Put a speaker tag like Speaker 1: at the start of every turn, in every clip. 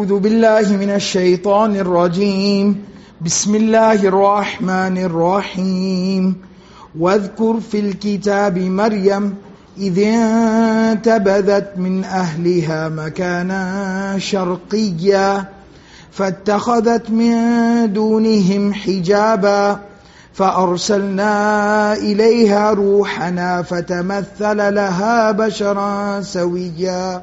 Speaker 1: أعوذ بالله من الشيطان الرجيم. بسم الله الرحمن الرحيم. واذكر في الكتاب مريم إذ انتبذت من أهلها مكانا شرقيا فاتخذت من دونهم حجابا فأرسلنا إليها روحنا فتمثل لها بشرا سويا.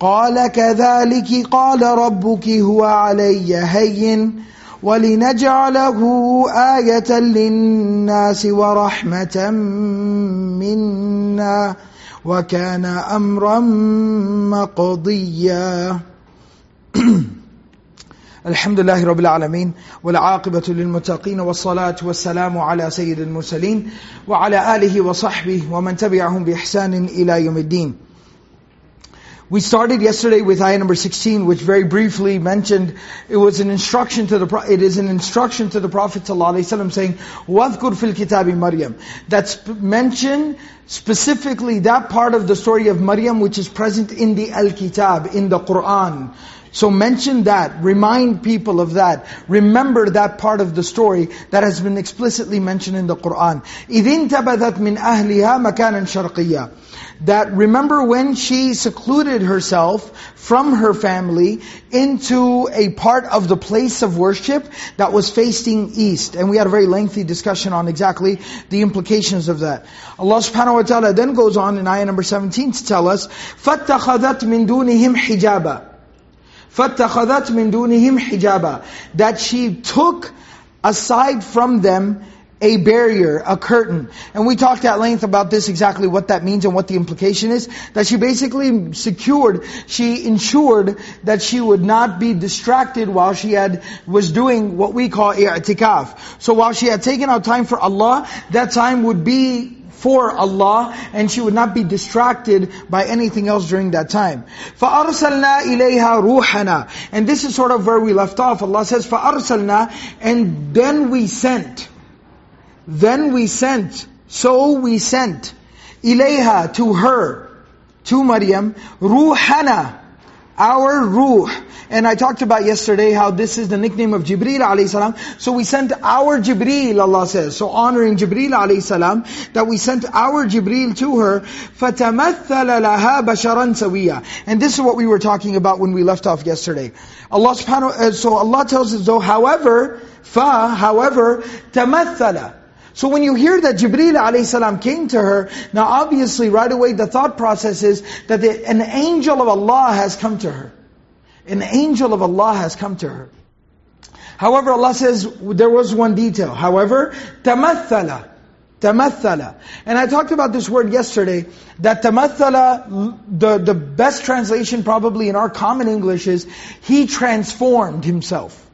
Speaker 1: قال كذلك قال ربك هو علي هين ولنجعله آية للناس ورحمة منا وكان أمرا مقضيا. الحمد لله رب العالمين والعاقبة للمتقين والصلاة والسلام على سيد المرسلين وعلى آله وصحبه ومن تبعهم بإحسان إلى يوم الدين. We started yesterday with ayah number 16, which very briefly mentioned it was an instruction to the Pro- it is an instruction to the Prophet ﷺ saying, "Wadhkur fil kitabi Maryam." That's mentioned specifically that part of the story of Maryam, which is present in the Al-Kitab, in the Quran. So mention that, remind people of that, remember that part of the story that has been explicitly mentioned in the Quran. إِذِنْ تَبَذَتْ مِنْ أَهْلِهَا مَكَانًا شَرْقِيًّا That remember when she secluded herself from her family into a part of the place of worship that was facing east. And we had a very lengthy discussion on exactly the implications of that. Allah subhanahu wa ta'ala then goes on in ayah number 17 to tell us, فَاتَّخَذَتْ مِن دُونِهِمْ حِجَابًا فَاتَّخَذَتْ مِن دُونِهِمْ حِجَابًا That she took aside from them a barrier, a curtain. And we talked at length about this, exactly what that means and what the implication is. That she basically secured, she ensured that she would not be distracted while she had, was doing what we call i'tikaf. So while she had taken out time for Allah, that time would be for Allah and she would not be distracted by anything else during that time. فَأَرْسَلْنَا إِلَيْهَا رُوحَنَا And this is sort of where we left off. Allah says, فَأَرْسَلْنَا And then we sent. Then we sent. So we sent. إِلَيْهَا To her. To Maryam. رُوحَنَا Our ruh. And I talked about yesterday how this is the nickname of Jibreel alayhi salam. So we sent our Jibreel, Allah says. So honoring Jibreel alayhi salam, that we sent our Jibreel to her, فَتَمَثَّلَ لَهَا بَشَرًا سَوِيًّا And this is what we were talking about when we left off yesterday. Allah subhanahu, uh, so Allah tells us though, however, fa, however, تَمَثَّلَ so when you hear that alayhi salam came to her, now obviously right away the thought process is that the, an angel of Allah has come to her. An angel of Allah has come to her. However, Allah says there was one detail. However, tamathala. Tamathala. And I talked about this word yesterday, that tamathala, the, the best translation probably in our common English is, he transformed himself.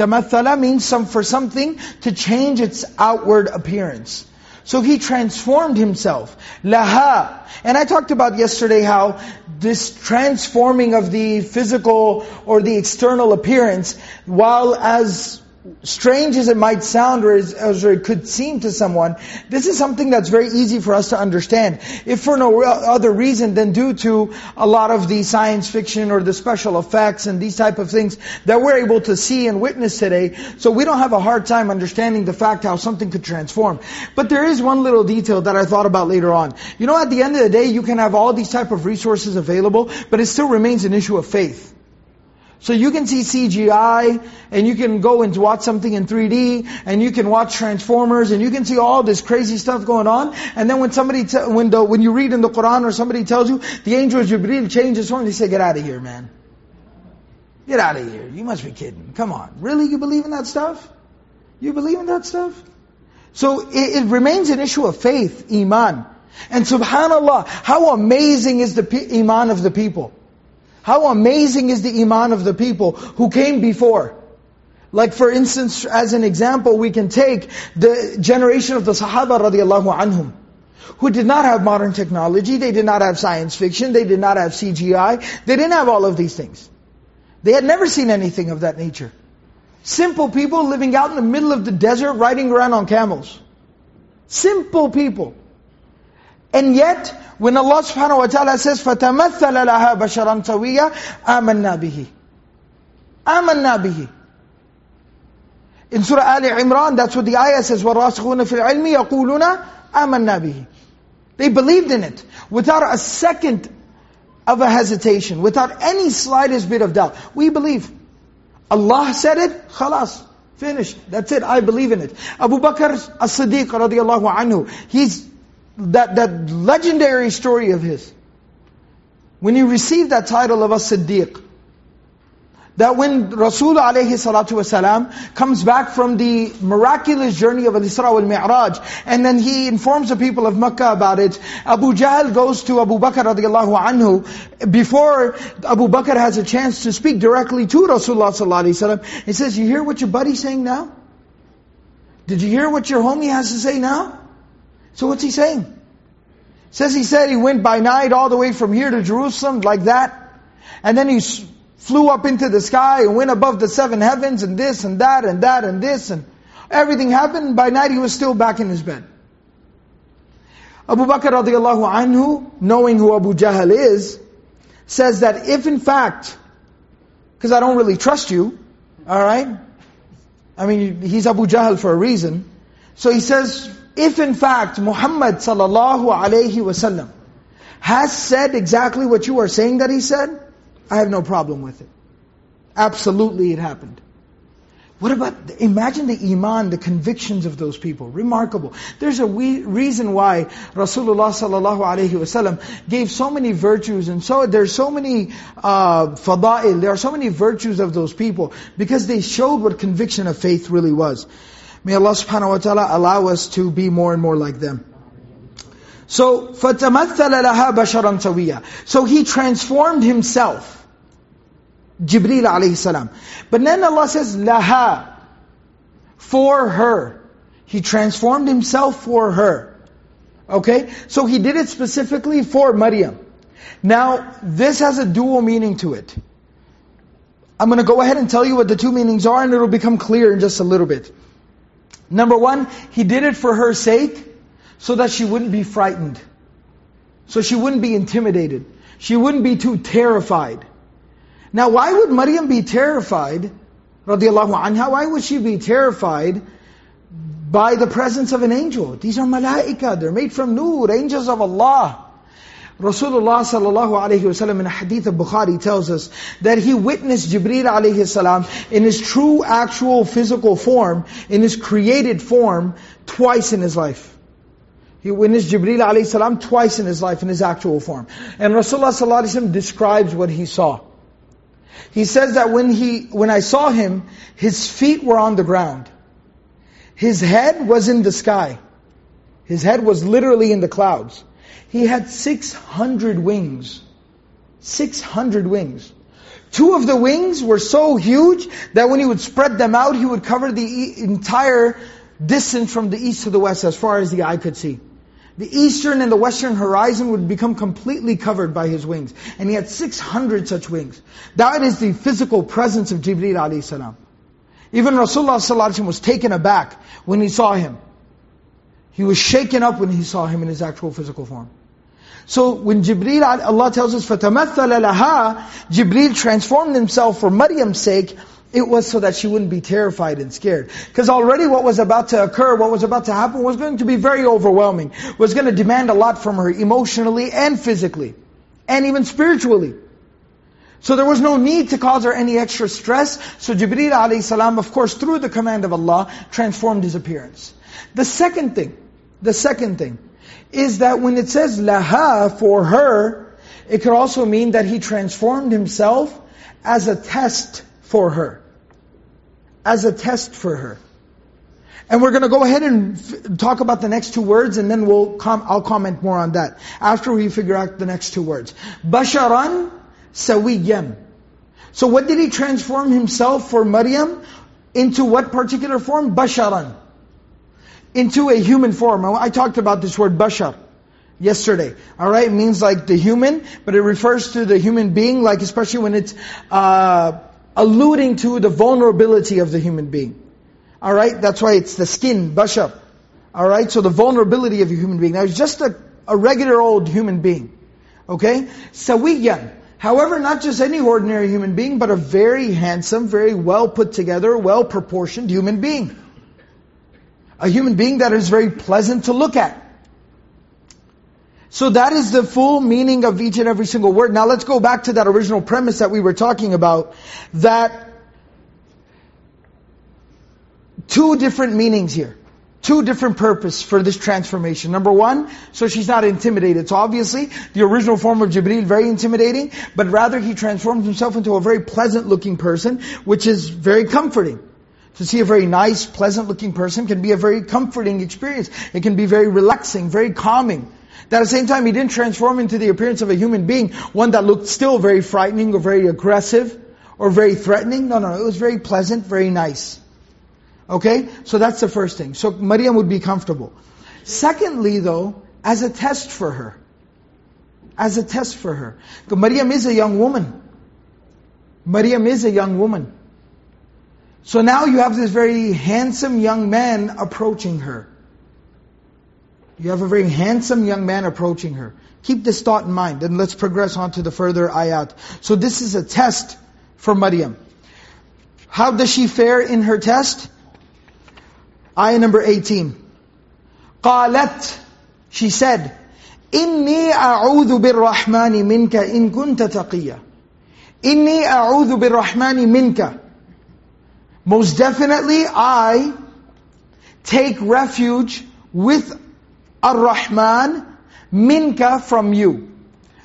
Speaker 1: Tamathala means some, for something to change its outward appearance. So he transformed himself. Laha. And I talked about yesterday how this transforming of the physical or the external appearance, while as strange as it might sound or as, as it could seem to someone, this is something that's very easy for us to understand. If for no other reason than due to a lot of the science fiction or the special effects and these type of things that we're able to see and witness today. So we don't have a hard time understanding the fact how something could transform. But there is one little detail that I thought about later on. You know, at the end of the day, you can have all these type of resources available, but it still remains an issue of faith. So you can see CGI, and you can go and watch something in 3D, and you can watch Transformers, and you can see all this crazy stuff going on. And then when somebody, when the, when you read in the Quran or somebody tells you the angel Jibreel changes form, they say, "Get out of here, man! Get out of here! You must be kidding! Come on, really? You believe in that stuff? You believe in that stuff?" So it, it remains an issue of faith, iman. And subhanallah, how amazing is the iman of the people. How amazing is the iman of the people who came before. Like for instance, as an example, we can take the generation of the Sahaba radiallahu anhum, who did not have modern technology, they did not have science fiction, they did not have CGI, they didn't have all of these things. They had never seen anything of that nature. Simple people living out in the middle of the desert, riding around on camels. Simple people. And yet, when Allah subhanahu wa ta'ala says, فَتَمَثَّلَ لَهَا بَشَرًا سَوِيًّا آمَنَّا بِهِ آمَنَّا بِهِ In Surah Ali Imran, that's what the ayah says, وَالرَّاسِخُونَ فِي الْعِلْمِ يَقُولُونَ آمَنَّا بِهِ They believed in it, without a second of a hesitation, without any slightest bit of doubt. We believe. Allah said it, khalas, finished. That's it, I believe in it. Abu Bakr as-Siddiq radiallahu anhu, he's that, that legendary story of his. When he received that title of as-Siddiq, that when Rasul alayhi salatu wasalam comes back from the miraculous journey of Al-Isra wal-Mi'raj, and then he informs the people of Makkah about it, Abu Jahl goes to Abu Bakr radiallahu anhu, before Abu Bakr has a chance to speak directly to Rasulullah sallallahu alayhi wasallam, he says, you hear what your buddy's saying now? Did you hear what your homie has to say now? So what's he saying? Says he said he went by night all the way from here to Jerusalem like that. And then he flew up into the sky and went above the seven heavens and this and that and that and this and everything happened. By night he was still back in his bed. Abu Bakr radiallahu anhu, knowing who Abu Jahl is, says that if in fact, because I don't really trust you, alright? I mean, he's Abu Jahl for a reason. So he says, if in fact Muhammad sallallahu alayhi wasallam has said exactly what you are saying that he said, I have no problem with it. Absolutely it happened. What about, imagine the iman, the convictions of those people. Remarkable. There's a reason why Rasulullah sallallahu alaihi wasallam gave so many virtues and so, there's so many uh, fada'il, there are so many virtues of those people because they showed what conviction of faith really was. May Allah subhanahu wa ta'ala allow us to be more and more like them. So, فَتَمَثَّلَ لَهَا بَشَرًا سَوِيًّا So he transformed himself. Jibreel alayhi salam. But then Allah says, laha, for her. He transformed himself for her. Okay? So he did it specifically for Maryam. Now, this has a dual meaning to it. I'm going to go ahead and tell you what the two meanings are and it'll become clear in just a little bit. Number one, he did it for her sake so that she wouldn't be frightened. So she wouldn't be intimidated. She wouldn't be too terrified. Now why would Maryam be terrified, radiallahu anha, why would she be terrified by the presence of an angel? These are malaika, they're made from nur, angels of Allah. Rasulullah sallallahu alayhi wasallam in a hadith of Bukhari tells us that he witnessed Jibreel alayhi salam in his true actual physical form, in his created form, twice in his life. He witnessed Jibreel alayhi salam twice in his life in his actual form. And Rasulullah sallallahu alayhi wasallam describes what he saw. He says that when he, when I saw him, his feet were on the ground. His head was in the sky. His head was literally in the clouds. He had 600 wings. 600 wings. Two of the wings were so huge that when he would spread them out, he would cover the entire distance from the east to the west as far as the eye could see. The eastern and the western horizon would become completely covered by his wings. And he had 600 such wings. That is the physical presence of Jibreel alayhi salam. Even Rasulullah was taken aback when he saw him. He was shaken up when he saw him in his actual physical form. So when Jibreel, Allah tells us, فَتَمَثَّلَ لَهَا Jibreel transformed himself for Maryam's sake, it was so that she wouldn't be terrified and scared. Because already what was about to occur, what was about to happen was going to be very overwhelming. Was going to demand a lot from her emotionally and physically. And even spiritually. So there was no need to cause her any extra stress. So Jibreel alayhi salam, of course, through the command of Allah, transformed his appearance. The second thing, the second thing, is that when it says laha for her, it could also mean that he transformed himself as a test for her. As a test for her. And we're going to go ahead and talk about the next two words and then we'll com- I'll comment more on that after we figure out the next two words. Basharan sawiyyan. So what did he transform himself for Maryam? Into what particular form? Basharan. Into a human form. I talked about this word bashar yesterday. Alright, it means like the human, but it refers to the human being, like especially when it's uh, alluding to the vulnerability of the human being. Alright, that's why it's the skin, bashar. Alright, so the vulnerability of a human being. Now it's just a, a regular old human being. Okay? Sawiyan. However, not just any ordinary human being, but a very handsome, very well put together, well proportioned human being. A human being that is very pleasant to look at. So that is the full meaning of each and every single word. Now let's go back to that original premise that we were talking about. That two different meanings here. Two different purpose for this transformation. Number one, so she's not intimidated. So obviously, the original form of Jibreel, very intimidating, but rather he transforms himself into a very pleasant looking person, which is very comforting. To see a very nice, pleasant looking person can be a very comforting experience. It can be very relaxing, very calming. That at the same time, he didn't transform into the appearance of a human being, one that looked still very frightening or very aggressive or very threatening. No, no, it was very pleasant, very nice. Okay? So that's the first thing. So Maryam would be comfortable. Secondly though, as a test for her. As a test for her. Maryam is a young woman. Maryam is a young woman. So now you have this very handsome young man approaching her. You have a very handsome young man approaching her. Keep this thought in mind, and let's progress on to the further ayat. So this is a test for Maryam. How does she fare in her test? Ayah number 18. قالت, she said, إني أعوذ بالرحمن منك إن كنت تقيا. إني أعوذ بالرحمن منك. most definitely I take refuge with Ar-Rahman minka from you.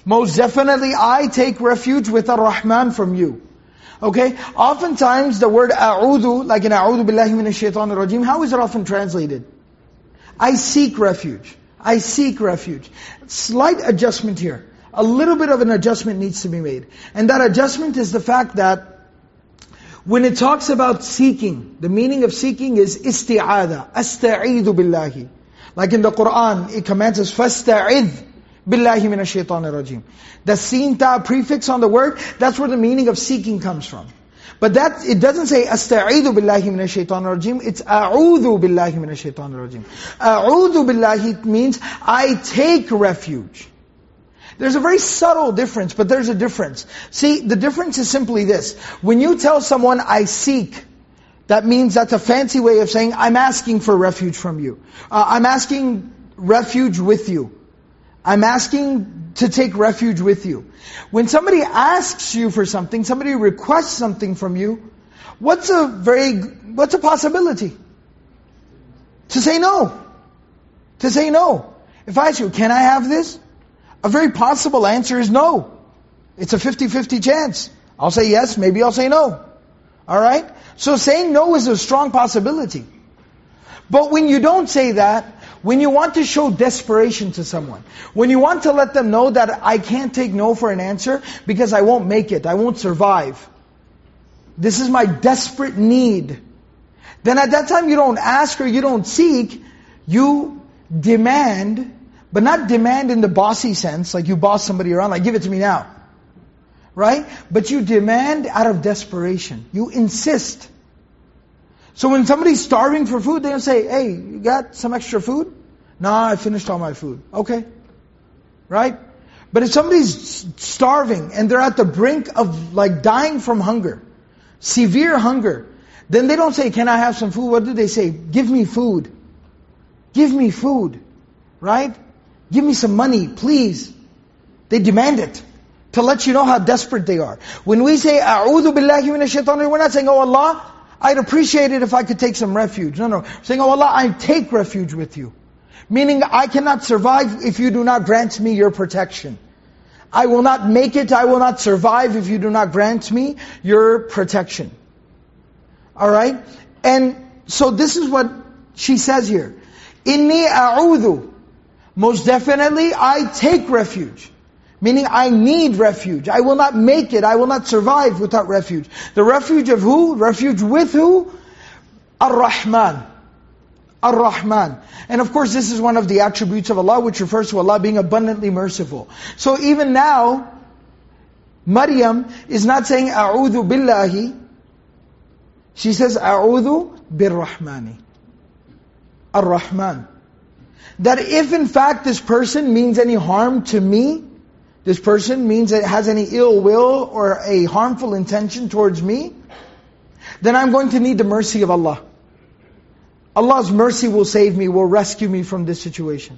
Speaker 1: Most definitely I take refuge with Ar-Rahman from you. Okay? Oftentimes the word a'udhu, like in a'udhu billahi minash shaitanir rajim, how is it often translated? I seek refuge. I seek refuge. Slight adjustment here. A little bit of an adjustment needs to be made. And that adjustment is the fact that when it talks about seeking, the meaning of seeking is isti'ada, asta'idu billahi. Like in the Quran, it commands us, فَاسْتَعِذْ billahi minash shaitanir rajim. The sin ta prefix on the word, that's where the meaning of seeking comes from. But that, it doesn't say, أستعيذ بالله من الشيطان الرجيم. It's أعوذ بالله من الشيطان الرجيم. أعوذ بالله means, I take refuge. There's a very subtle difference, but there's a difference. See, the difference is simply this. When you tell someone, I seek, that means that's a fancy way of saying, I'm asking for refuge from you. Uh, I'm asking refuge with you. I'm asking to take refuge with you. When somebody asks you for something, somebody requests something from you, what's a very, what's a possibility? To say no. To say no. If I ask you, can I have this? A very possible answer is no. It's a 50-50 chance. I'll say yes, maybe I'll say no. Alright? So saying no is a strong possibility. But when you don't say that, when you want to show desperation to someone, when you want to let them know that I can't take no for an answer because I won't make it, I won't survive. This is my desperate need. Then at that time you don't ask or you don't seek, you demand, but not demand in the bossy sense, like you boss somebody around, like give it to me now. Right? But you demand out of desperation. You insist. So when somebody's starving for food, they don't say, hey, you got some extra food? Nah, I finished all my food. Okay. Right? But if somebody's starving and they're at the brink of like dying from hunger, severe hunger, then they don't say, can I have some food? What do they say? Give me food. Give me food. Right? Give me some money, please. They demand it. to let you know how desperate they are. When we say, أعوذ بالله من الشيطان we're not saying, oh Allah, I'd appreciate it if I could take some refuge. No, no. We're saying, oh Allah, I take refuge with you. Meaning, I cannot survive if you do not grant me your protection. I will not make it, I will not survive if you do not grant me your protection. Alright? And so this is what she says here. Inni a'udhu. most definitely, I take refuge. Meaning I need refuge. I will not make it. I will not survive without refuge. The refuge of who? Refuge with who? Ar-Rahman. Ar-Rahman. And of course this is one of the attributes of Allah which refers to Allah being abundantly merciful. So even now, Maryam is not saying A'udhu Billahi. She says A'udhu Bir-Rahmani. Ar-Rahman. That if in fact this person means any harm to me, this person means it has any ill will or a harmful intention towards me, then I'm going to need the mercy of Allah. Allah's mercy will save me, will rescue me from this situation.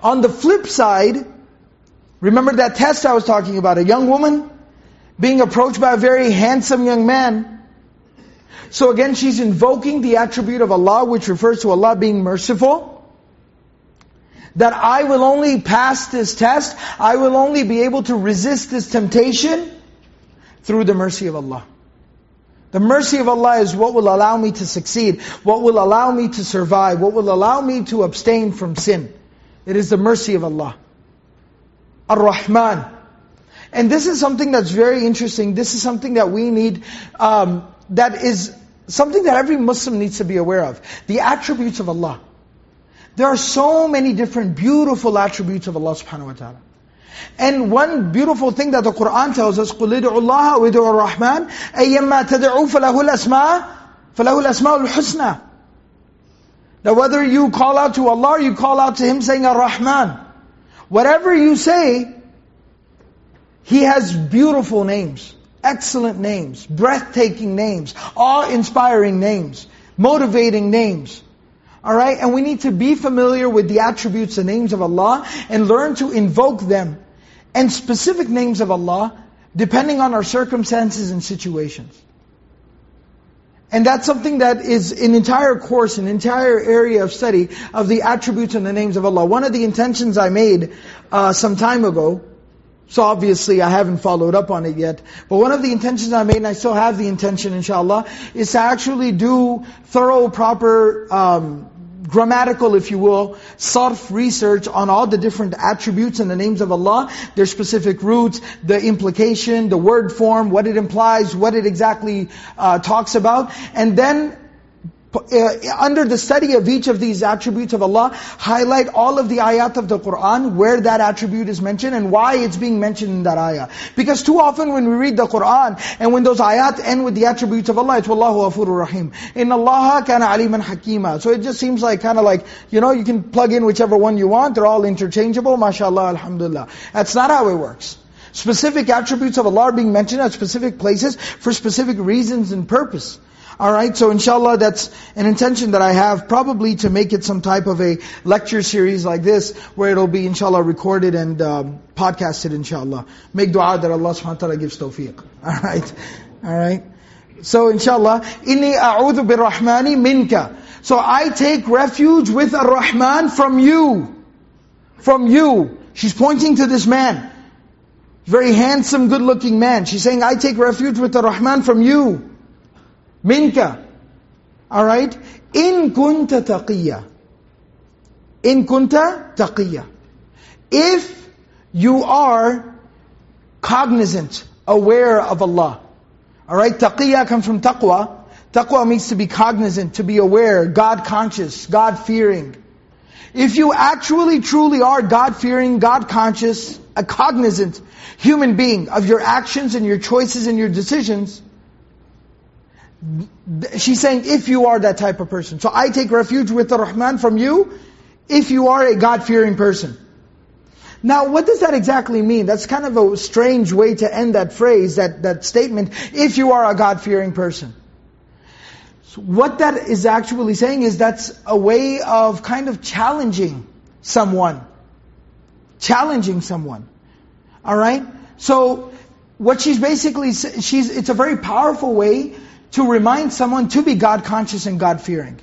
Speaker 1: On the flip side, remember that test I was talking about, a young woman being approached by a very handsome young man. So again, she's invoking the attribute of Allah, which refers to Allah being merciful. That I will only pass this test, I will only be able to resist this temptation through the mercy of Allah. The mercy of Allah is what will allow me to succeed, what will allow me to survive, what will allow me to abstain from sin. It is the mercy of Allah. Ar-Rahman. And this is something that's very interesting. This is something that we need, um, that is something that every Muslim needs to be aware of. The attributes of Allah. There are so many different beautiful attributes of Allah subhanahu wa ta'ala. And one beautiful thing that the Qur'an tells us, قُلِ ادْعُوا اللَّهَ وَادْعُوا الرَّحْمَنِ أَيَّمَّا تَدْعُوا فَلَهُ الْأَسْمَاءِ فَلَهُ الْأَسْمَاءُ الْحُسْنَى That whether you call out to Allah or you call out to Him saying Ar-Rahman, whatever you say, He has beautiful names, excellent names, breathtaking names, awe-inspiring names, motivating names. Alright, and we need to be familiar with the attributes, and names of Allah, and learn to invoke them. And specific names of Allah, depending on our circumstances and situations. And that's something that is an entire course, an entire area of study of the attributes and the names of Allah. One of the intentions I made uh, some time ago, so obviously I haven't followed up on it yet, but one of the intentions I made, and I still have the intention inshallah, is to actually do thorough, proper um, grammatical, if you will, sarf research on all the different attributes and the names of Allah, their specific roots, the implication, the word form, what it implies, what it exactly uh, talks about, and then Uh, under the study of each of these attributes of Allah, highlight all of the ayat of the Qur'an, where that attribute is mentioned and why it's being mentioned in that ayah. Because too often when we read the Qur'an, and when those ayat end with the attributes of Allah, it's Wallahu Ghafurur Rahim. In Allah kana aliman hakima. So it just seems like kind of like, you know, you can plug in whichever one you want, they're all interchangeable, mashallah, alhamdulillah. That's not how it works. Specific attributes of Allah are being mentioned at specific places for specific reasons and purpose. Alright, so inshallah that's an intention that I have, probably to make it some type of a lecture series like this, where it'll be inshallah recorded and um, podcasted inshallah. Make dua that Allah subhanahu wa ta'ala gives tawfiq. Alright, alright. So inshallah, inni a'udhu birrahmani minka. So I take refuge with ar-Rahman from you. From you. She's pointing to this man. Very handsome, good looking man. She's saying, I take refuge with ar-Rahman from you minka. Alright? In kunta taqiyya. In kunta taqiyya. If you are cognizant, aware of Allah. Alright? Taqiyya comes from taqwa. Taqwa means to be cognizant, to be aware, God conscious, God fearing. If you actually truly are God fearing, God conscious, a cognizant human being of your actions and your choices and your decisions, She's saying, if you are that type of person. So I take refuge with the Rahman from you, if you are a God-fearing person. Now, what does that exactly mean? That's kind of a strange way to end that phrase, that, that statement, if you are a God-fearing person. So what that is actually saying is that's a way of kind of challenging someone. Challenging someone. Alright? So, what she's basically, she's, it's a very powerful way to remind someone to be God conscious and God fearing.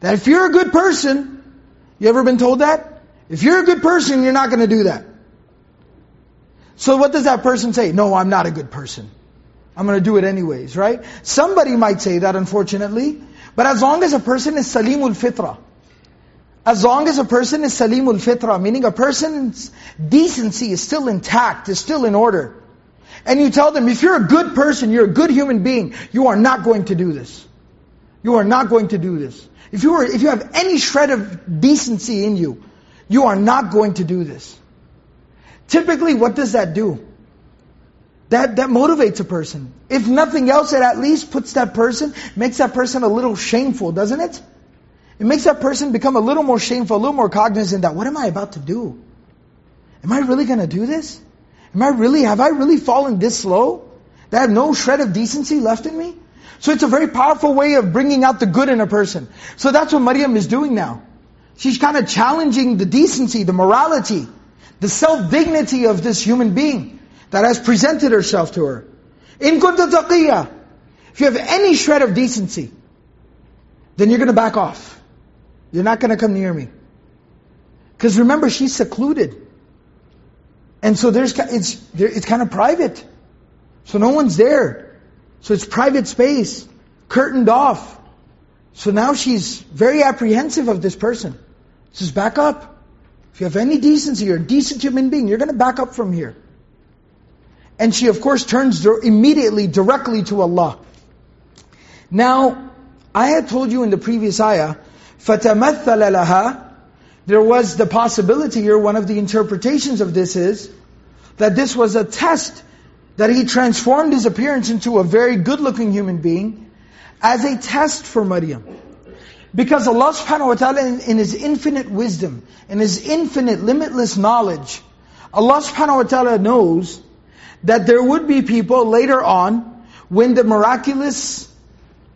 Speaker 1: That if you're a good person, you ever been told that? If you're a good person, you're not going to do that. So what does that person say? No, I'm not a good person. I'm going to do it anyways, right? Somebody might say that, unfortunately. But as long as a person is salimul fitra, as long as a person is salimul fitra, meaning a person's decency is still intact, is still in order, and you tell them, if you're a good person, you're a good human being, you are not going to do this. You are not going to do this. If you, are, if you have any shred of decency in you, you are not going to do this. Typically, what does that do? That, that motivates a person. If nothing else, it at least puts that person, makes that person a little shameful, doesn't it? It makes that person become a little more shameful, a little more cognizant that, what am I about to do? Am I really going to do this? Am I really, have I really fallen this low? That I have no shred of decency left in me? So it's a very powerful way of bringing out the good in a person. So that's what Maryam is doing now. She's kind of challenging the decency, the morality, the self-dignity of this human being that has presented herself to her. In kunta taqiyya, if you have any shred of decency, then you're going to back off. You're not going to come near me. Because remember, she's secluded. And so there's it's it's kind of private. So no one's there. So it's private space, curtained off. So now she's very apprehensive of this person. Says, back up. If you have any decency, you're a decent human being, you're going to back up from here. And she, of course, turns immediately, directly to Allah. Now, I had told you in the previous ayah, فَتَمَثَّلَ لَهَا there was the possibility here, one of the interpretations of this is, that this was a test, that he transformed his appearance into a very good-looking human being, as a test for Maryam. Because Allah subhanahu wa ta'ala in, in His infinite wisdom, in His infinite limitless knowledge, Allah subhanahu wa ta'ala knows that there would be people later on, when the miraculous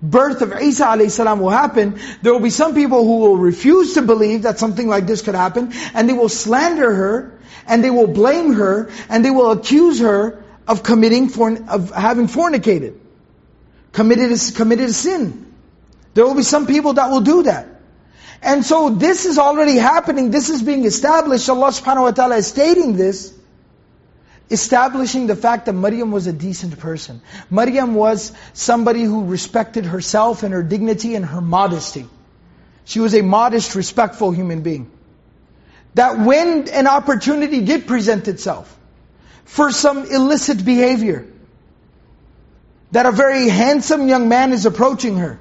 Speaker 1: birth of Isa alayhi will happen, there will be some people who will refuse to believe that something like this could happen, and they will slander her, and they will blame her, and they will accuse her of committing, for of having fornicated, committed a, committed a sin. There will be some people that will do that. And so this is already happening, this is being established, Allah subhanahu wa ta'ala is stating this, establishing the fact that Maryam was a decent person. Maryam was somebody who respected herself and her dignity and her modesty. She was a modest, respectful human being. That when an opportunity did present itself for some illicit behavior, that a very handsome young man is approaching her,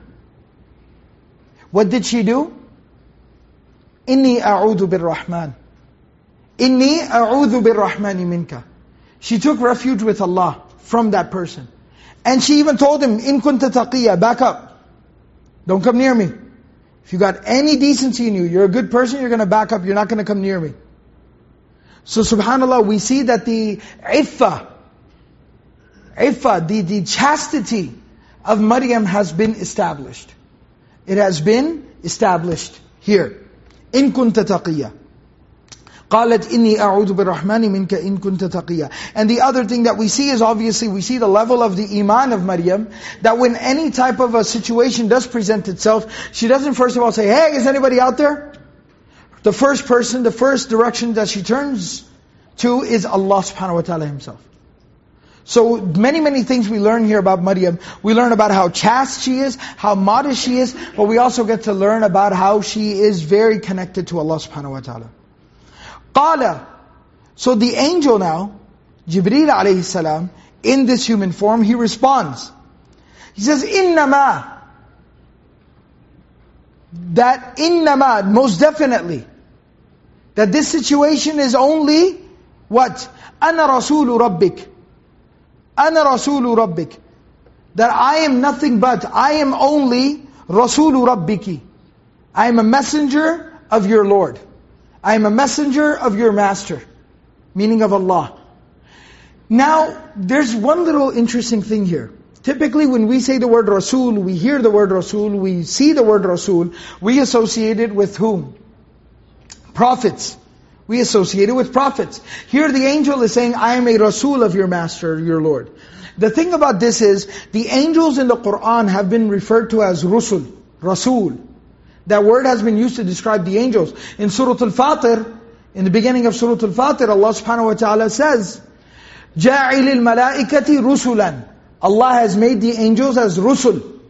Speaker 1: what did she do? Inni a'udhu bir-Rahman. Inni a'udhu bir-Rahmani minka. She took refuge with Allah from that person. And she even told him, in kunta taqiyya, back up. Don't come near me. If you got any decency in you, you're a good person, you're going to back up, you're not going to come near me. So subhanAllah, we see that the iffa, iffa, the, the chastity of Maryam has been established. It has been established here. إن كنت تقيا قالت إني أعوذ بالرحمن منك إن كنت تقيا And the other thing that we see is obviously we see the level of the iman of Maryam that when any type of a situation does present itself she doesn't first of all say hey is anybody out there the first person the first direction that she turns to is Allah subhanahu wa ta'ala himself so many, many things we learn here about Maryam. We learn about how chaste she is, how modest she is, but we also get to learn about how she is very connected to Allah subhanahu wa ta'ala. So the angel now, Jibril alayhi salam, in this human form, he responds. He says, innama. That innama, most definitely. That this situation is only, what? Ana rasulu rabbik. Ana rasulu rabbik. That I am nothing but, I am only rasulu rabbiki. I am a messenger of your Lord. I am a messenger of your master. Meaning of Allah. Now, there's one little interesting thing here. Typically when we say the word Rasul, we hear the word Rasul, we see the word Rasul, we associate it with whom? Prophets. We associate it with prophets. Here the angel is saying, I am a Rasul of your master, your Lord. The thing about this is, the angels in the Qur'an have been referred to as Rusul, Rasul. That word has been used to describe the angels. In Surah Al-Fatir, in the beginning of Surah Al-Fatir, Allah subhanahu wa ta'ala says, جَاعِلِ الْمَلَائِكَةِ رُسُلًا Allah has made the angels as Rusul.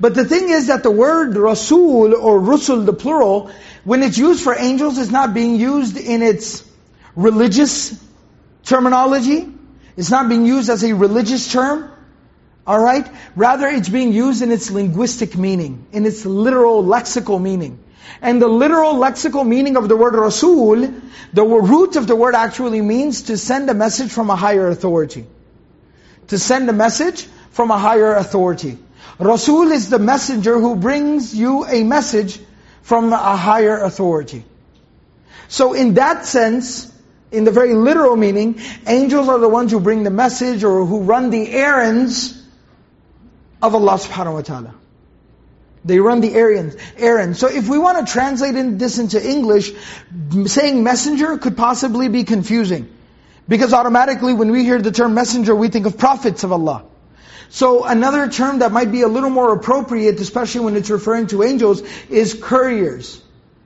Speaker 1: But the thing is that the word Rasul or Rusul, the plural, when it's used for angels, it's not being used in its religious terminology. It's not being used as a religious term. Alright? Rather, it's being used in its linguistic meaning, in its literal lexical meaning. And the literal lexical meaning of the word Rasul, the root of the word actually means to send a message from a higher authority. To send a message from a higher authority. Rasul is the messenger who brings you a message from a higher authority. So in that sense, in the very literal meaning, angels are the ones who bring the message or who run the errands of Allah subhanahu wa ta'ala. They run the errands. So if we want to translate this into English, saying messenger could possibly be confusing. Because automatically when we hear the term messenger, we think of prophets of Allah. So another term that might be a little more appropriate, especially when it's referring to angels, is couriers.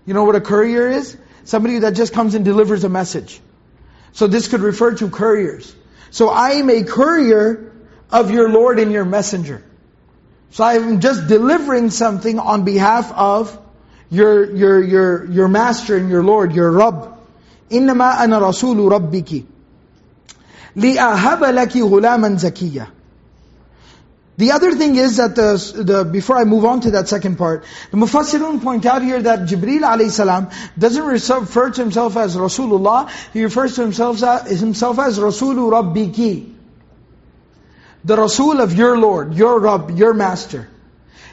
Speaker 1: You know what a courier is? Somebody that just comes and delivers a message. So this could refer to couriers. So I am a courier of your Lord and your messenger. So I'm just delivering something on behalf of your, your, your, your master and your Lord, your Rabb. إِنَّمَا أَنَا رَسُولُ رَبِّكِ لِأَهَبَ لَكِ غُلَامًا زَكِيًّا the other thing is that the, the before I move on to that second part, the Mufassirun point out here that Jibreel alayhi salam doesn't refer to himself as Rasulullah, he refers to himself as, himself as Rasulu Rabbiki. the Rasul of your Lord, your Rabb, your Master.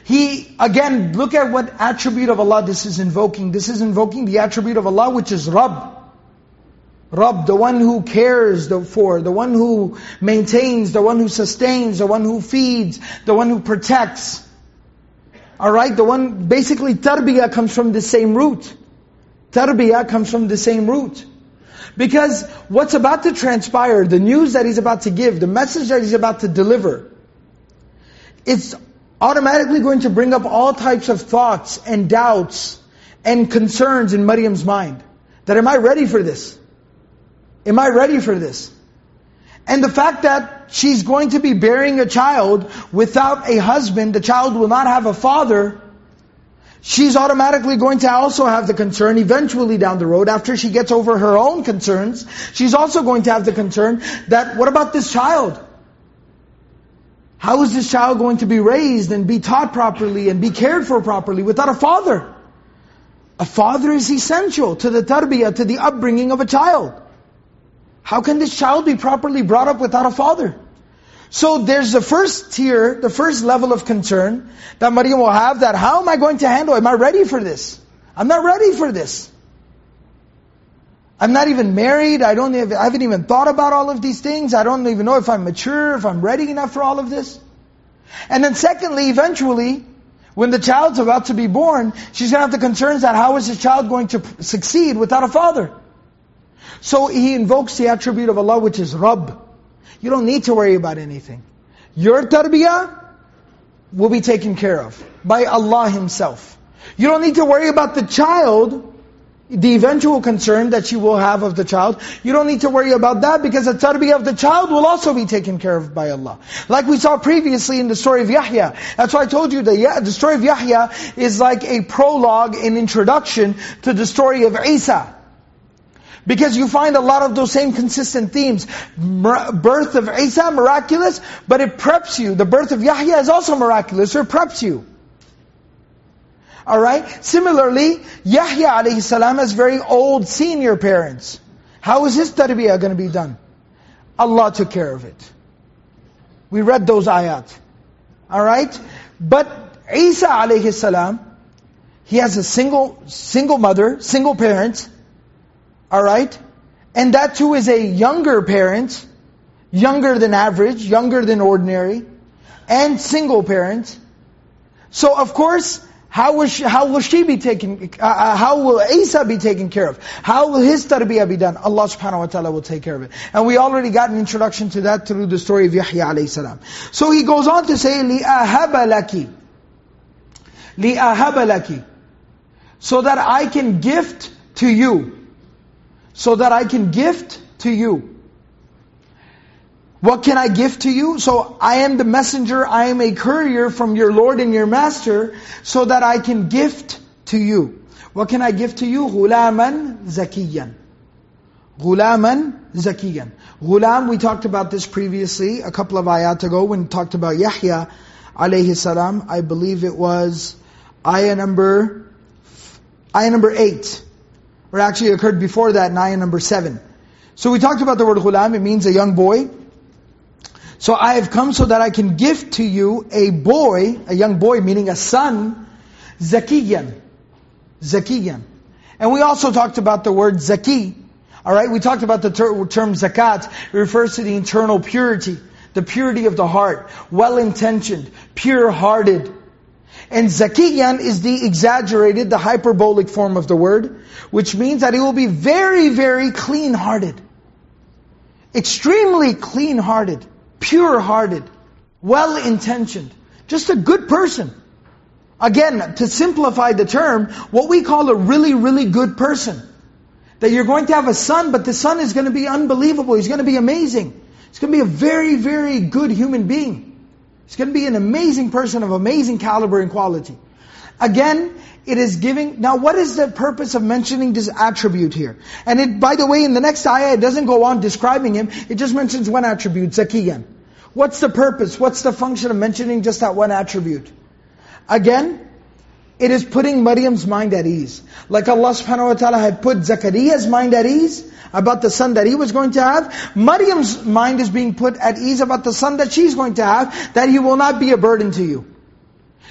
Speaker 1: He, again, look at what attribute of Allah this is invoking. This is invoking the attribute of Allah which is Rabb. Rabb, the one who cares for, the one who maintains, the one who sustains, the one who feeds, the one who protects. Alright, the one, basically tarbiyah comes from the same root. Tarbiyah comes from the same root. Because what's about to transpire, the news that he's about to give, the message that he's about to deliver, it's automatically going to bring up all types of thoughts and doubts and concerns in Maryam's mind. That am I ready for this? Am I ready for this? And the fact that she's going to be bearing a child without a husband, the child will not have a father, she's automatically going to also have the concern eventually down the road, after she gets over her own concerns, she's also going to have the concern that, what about this child? How is this child going to be raised and be taught properly and be cared for properly without a father? A father is essential to the tarbiyah, to the upbringing of a child. How can this child be properly brought up without a father? So there's the first tier, the first level of concern that Maryam will have that how am I going to handle? Am I ready for this? I'm not ready for this. I'm not even married. I don't even, I haven't even thought about all of these things. I don't even know if I'm mature, if I'm ready enough for all of this. And then secondly, eventually, when the child's about to be born, she's going to have the concerns that how is this child going to succeed without a father? So he invokes the attribute of Allah which is Rabb. You don't need to worry about anything. Your tarbiyah will be taken care of by Allah Himself. You don't need to worry about the child, the eventual concern that you will have of the child. You don't need to worry about that because the tarbiyah of the child will also be taken care of by Allah. Like we saw previously in the story of Yahya. That's why I told you that the story of Yahya is like a prologue, an introduction to the story of Isa. Because you find a lot of those same consistent themes. Birth of Isa, miraculous, but it preps you. The birth of Yahya is also miraculous, so it preps you. Alright? Similarly, Yahya alayhi salam has very old senior parents. How is his tarbiyah going to be done? Allah took care of it. We read those ayat. Alright? But Isa alayhi salam, he has a single, single mother, single parents, all right? And that too is a younger parent, younger than average, younger than ordinary, and single parent. So of course, how will she, how will she be taken? Uh, uh, how will Isa be taken care of? How will his tarbiyah be done? Allah subhanahu wa taala will take care of it. And we already got an introduction to that through the story of Yahya alayhi salam. So he goes on to say, li ahabalaki, li ahabalaki, so that I can gift to you So that I can gift to you. What can I give to you? So I am the messenger, I am a courier from your Lord and your Master, so that I can gift to you. What can I give to you? غُلَامًا زَكِيًّا غُلَامًا زَكِيًّا Ghulam, we talked about this previously, a couple of ayat ago, when we talked about Yahya alayhi salam. I believe it was ayah number, ayah number 8. Or actually occurred before that in ayah number 7. So we talked about the word ghulam, it means a young boy. So I have come so that I can give to you a boy, a young boy, meaning a son, zakiyan. Zakiyan. And we also talked about the word zaki. Alright, we talked about the ter term zakat. It refers to the internal purity, the purity of the heart, well-intentioned, pure-hearted. And zakiyan is the exaggerated, the hyperbolic form of the word, which means that he will be very, very clean-hearted. Extremely clean-hearted pure-hearted, well-intentioned, just a good person. Again, to simplify the term, what we call a really, really good person. That you're going to have a son, but the son is going to be unbelievable. He's going to be amazing. He's going to be a very, very good human being. He's going to be an amazing person of amazing caliber and quality. Again, it is giving, now what is the purpose of mentioning this attribute here? And it, by the way, in the next ayah, it doesn't go on describing him, it just mentions one attribute, Zakiyan. What's the purpose? What's the function of mentioning just that one attribute? Again, it is putting Maryam's mind at ease. Like Allah subhanahu wa ta'ala had put Zakariya's mind at ease about the son that he was going to have. Maryam's mind is being put at ease about the son that she's going to have, that he will not be a burden to you.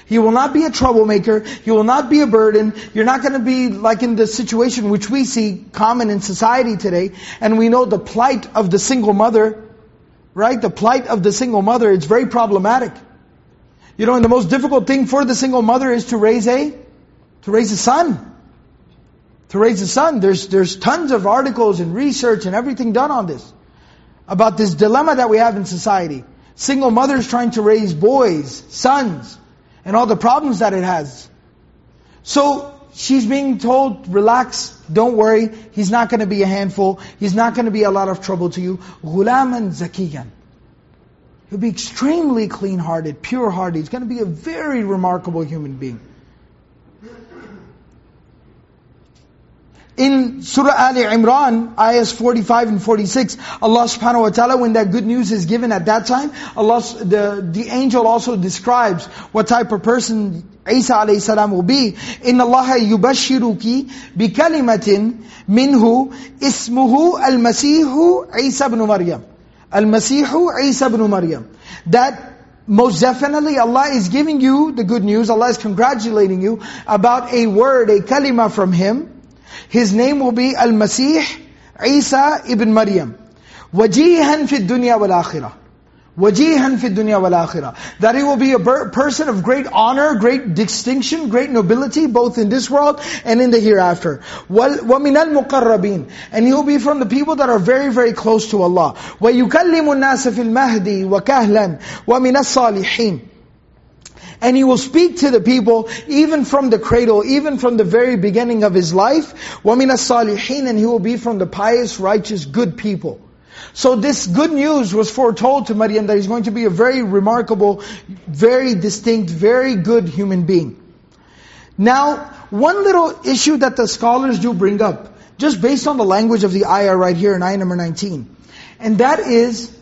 Speaker 1: He will not be a troublemaker. He will not be a burden. You're not going to be like in the situation which we see common in society today. And we know the plight of the single mother, right? The plight of the single mother, it's very problematic. You know, and the most difficult thing for the single mother is to raise a, to raise a son. To raise a son. There's, there's tons of articles and research and everything done on this. About this dilemma that we have in society. Single mothers trying to raise boys, sons and all the problems that it has. So she's being told, relax, don't worry, he's not going to be a handful, he's not going to be a lot of trouble to you. غُلَامًا زَكِيًّا He'll be extremely clean-hearted, pure-hearted. He's going to be a very remarkable human being. In Surah Ali Imran, ayahs 45 and 46, Allah subhanahu wa ta'ala, when that good news is given at that time, Allah, the, the angel also describes what type of person Isa alayhi salam will be. إِنَّ اللَّهَ يُبَشِّرُكِ بِكَلِمَةٍ مِنْهُ اسْمُهُ الْمَسِيحُ عِيسَى بْنُ مَرْيَمْ الْمَسِيحُ عِيسَى بْنُ مَرْيَمْ That most definitely Allah is giving you the good news, Allah is congratulating you about a word, a kalima from Him, his name will be Al-Masih Isa ibn Maryam. وَجِيهًا فِي الدُّنْيَا وَالْآخِرَةِ وَجِيهًا فِي الدُّنْيا وَالْآخِرَةِ That he will be a person of great honor, great distinction, great nobility, both in this world and in the hereafter. وَمِنَ الْمُقَرَّبِينَ And he will be from the people that are very, very close to Allah. وَيُكَلِّمُ النَّاسَ فِي الْمَهْدِ وَكَهْلًا وَمِنَ الصَّالِحِينَ and he will speak to the people even from the cradle, even from the very beginning of his life. وَمِنَ الصَّالِحِينَ And he will be from the pious, righteous, good people. So this good news was foretold to Maryam that he's going to be a very remarkable, very distinct, very good human being. Now, one little issue that the scholars do bring up, just based on the language of the ayah right here in ayah number 19, and that is,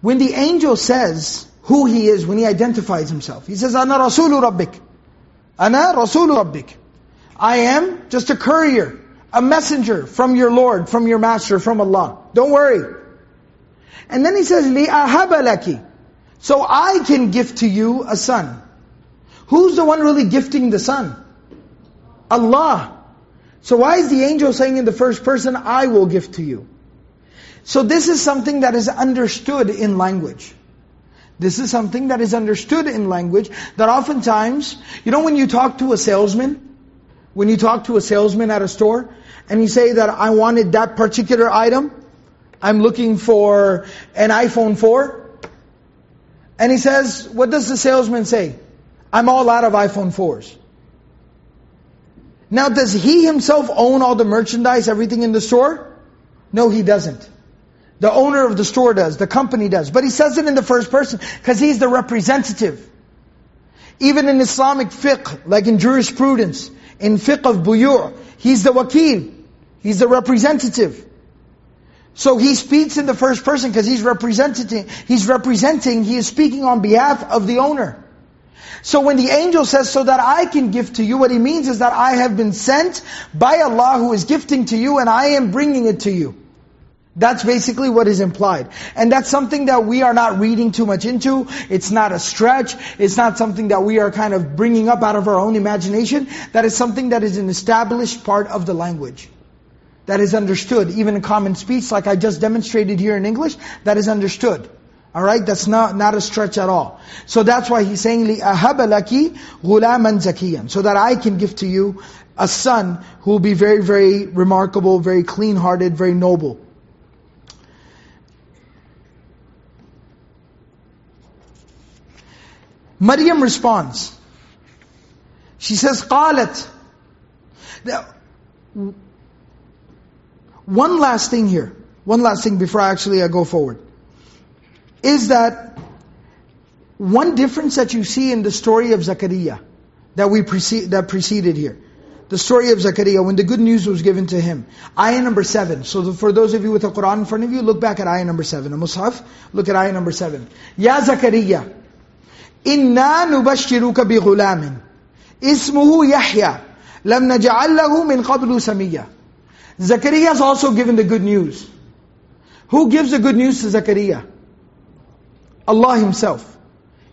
Speaker 1: when the angel says, who he is when he identifies himself. He says, Ana Rasulu Rabbik. Ana Rasulu Rabbik. I am just a courier, a messenger from your Lord, from your Master, from Allah. Don't worry. And then he says, لِأَهَبَ لَكِ So I can gift to you a son. Who's the one really gifting the son? Allah. So why is the angel saying in the first person, I will gift to you? So this is something that is understood in language This is something that is understood in language, that oftentimes, you know when you talk to a salesman, when you talk to a salesman at a store, and you say that I wanted that particular item, I'm looking for an iPhone 4, and he says, what does the salesman say? I'm all out of iPhone 4s. Now does he himself own all the merchandise, everything in the store? No, he doesn't. The owner of the store does, the company does. But he says it in the first person, because he's the representative. Even in Islamic fiqh, like in jurisprudence, in fiqh of buyu', he's the wakil. He's the representative. So he speaks in the first person because he's representing, he's representing, he is speaking on behalf of the owner. So when the angel says, so that I can give to you, what he means is that I have been sent by Allah who is gifting to you and I am bringing it to you. That's basically what is implied. And that's something that we are not reading too much into. It's not a stretch. It's not something that we are kind of bringing up out of our own imagination. That is something that is an established part of the language. That is understood. Even in common speech, like I just demonstrated here in English, that is understood. Alright, that's not, not a stretch at all. So that's why he's saying, لِأَهَبَ لَكِ غُلَامًا زَكِيًّا So that I can give to you a son who will be very, very remarkable, very clean-hearted, very noble. Maryam responds. She says, قالت. Now, one last thing here. One last thing before I actually I go forward is that one difference that you see in the story of Zakaria that we precede, that preceded here. The story of Zakaria, when the good news was given to him. Ayah number seven. So the, for those of you with the Quran in front of you, look back at ayah number seven. A Mus'haf, look at ayah number seven. Ya Zakaria, nubashiruka bi ghulamin. Ismuhu Yahya. Lam naj'al lahu min qablu samiyya. Zakaria is also given the good news. Who gives the good news to Zakaria? Allah Himself.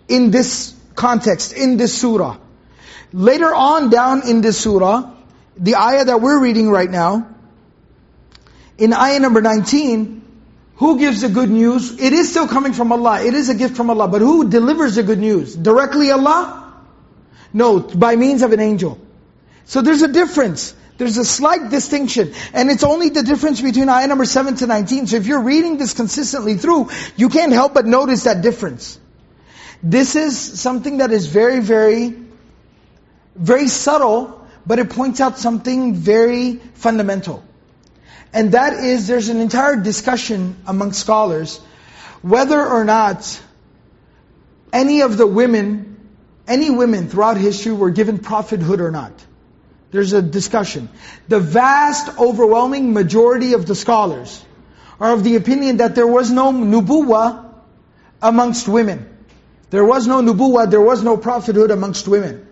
Speaker 1: In this context, in this surah. Later on down in this surah, the ayah that we're reading right now, in ayah number 19, who gives the good news? It is still coming from Allah. It is a gift from Allah. But who delivers the good news? Directly Allah? No, by means of an angel. So there's a difference. There's a slight distinction. And it's only the difference between ayah number 7 to 19. So if you're reading this consistently through, you can't help but notice that difference. This is something that is very, very, very subtle, but it points out something very fundamental. And that is, there's an entire discussion among scholars, whether or not any of the women, any women throughout history were given prophethood or not. There's a discussion. The vast, overwhelming majority of the scholars are of the opinion that there was no nubuwa amongst women. There was no nubuwa, there was no prophethood amongst women.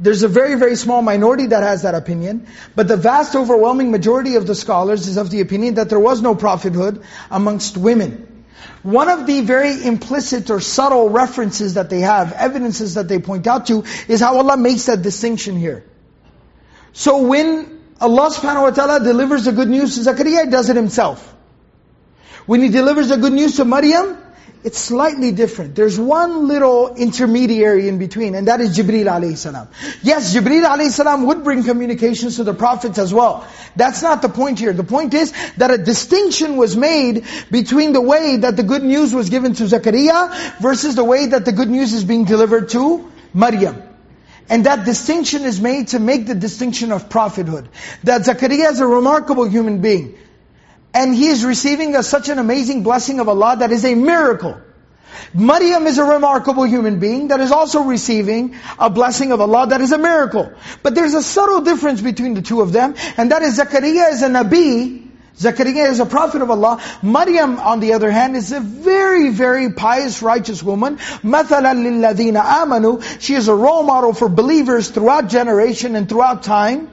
Speaker 1: There's a very, very small minority that has that opinion, but the vast overwhelming majority of the scholars is of the opinion that there was no prophethood amongst women. One of the very implicit or subtle references that they have, evidences that they point out to, is how Allah makes that distinction here. So when Allah subhanahu wa ta'ala delivers the good news to He does it Himself. When He delivers the good news to Maryam, it's slightly different. There's one little intermediary in between, and that is Jibril alayhi salam. Yes, Jibril alayhi salam would bring communications to the prophets as well. That's not the point here. The point is that a distinction was made between the way that the good news was given to Zakaria versus the way that the good news is being delivered to Maryam. And that distinction is made to make the distinction of prophethood. That Zakaria is a remarkable human being. And he is receiving a, such an amazing blessing of Allah that is a miracle. Maryam is a remarkable human being that is also receiving a blessing of Allah that is a miracle. But there's a subtle difference between the two of them, and that is Zakaria is a Nabi, Zakaria is a prophet of Allah. Maryam, on the other hand, is a very, very pious, righteous woman. مَثَلًا لِلَّذِينَ آمَنُوا She is a role model for believers throughout generation and throughout time.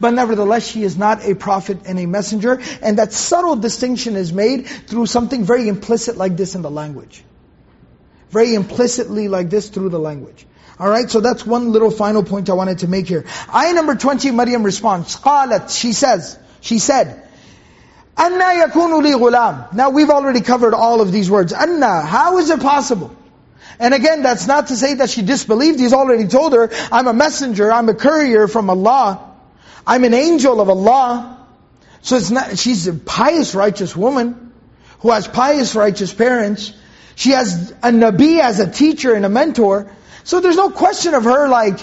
Speaker 1: But nevertheless, she is not a prophet and a messenger. And that subtle distinction is made through something very implicit like this in the language. Very implicitly like this through the language. Alright, so that's one little final point I wanted to make here. Ayah number 20, Maryam responds, قالت, she says, she said, أَنَّا يَكُونُ لِي غُلَامٌ Now we've already covered all of these words. أَنَّا, how is it possible? And again, that's not to say that she disbelieved. He's already told her, I'm a messenger, I'm a courier from Allah. I'm an angel of Allah. So it's not, she's a pious, righteous woman who has pious, righteous parents. She has a Nabi as a teacher and a mentor. So there's no question of her like,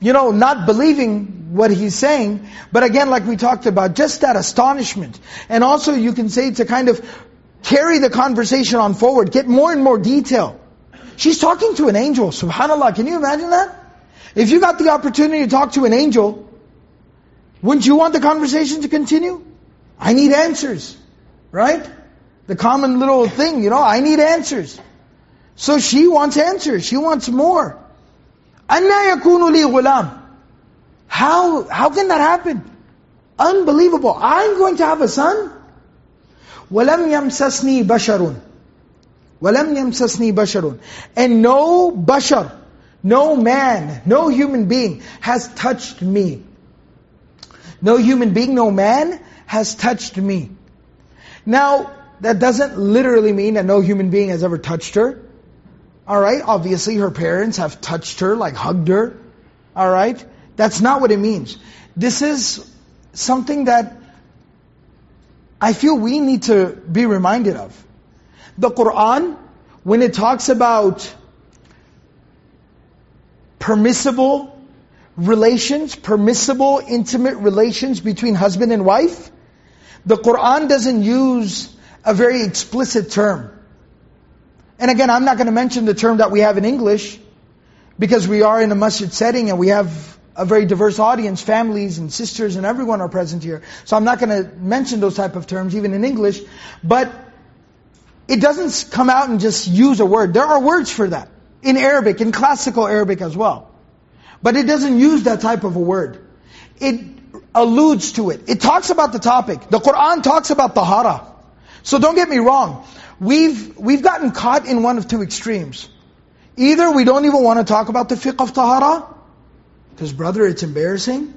Speaker 1: you know, not believing what he's saying. But again, like we talked about, just that astonishment. And also you can say to kind of carry the conversation on forward, get more and more detail. She's talking to an angel, subhanAllah. Can you imagine that? If you got the opportunity to talk to an angel, wouldn't you want the conversation to continue? I need answers, right? The common little thing, you know, I need answers. So she wants answers, she wants more. أَنَّا يَكُونُ لِي غُلَامٌ How, how can that happen? Unbelievable. I'm going to have a son? وَلَمْ يَمْسَسْنِي بَشَرٌ وَلَمْ يَمْسَسْنِي بَشَرٌ And no bashar, no man, no human being has touched me. No human being, no man has touched me. Now, that doesn't literally mean that no human being has ever touched her. Alright, obviously her parents have touched her, like hugged her. Alright, that's not what it means. This is something that I feel we need to be reminded of. The Qur'an, when it talks about permissible relations, permissible intimate relations between husband and wife, the Qur'an doesn't use a very explicit term. And again, I'm not going to mention the term that we have in English, because we are in a masjid setting and we have a very diverse audience, families and sisters and everyone are present here. So I'm not going to mention those type of terms even in English. But it doesn't come out and just use a word. There are words for that. In Arabic, in classical Arabic as well. But it doesn't use that type of a word. It alludes to it. It talks about the topic. The Qur'an talks about tahara. So don't get me wrong. We've, we've gotten caught in one of two extremes. Either we don't even want to talk about the fiqh of tahara, because brother, it's embarrassing.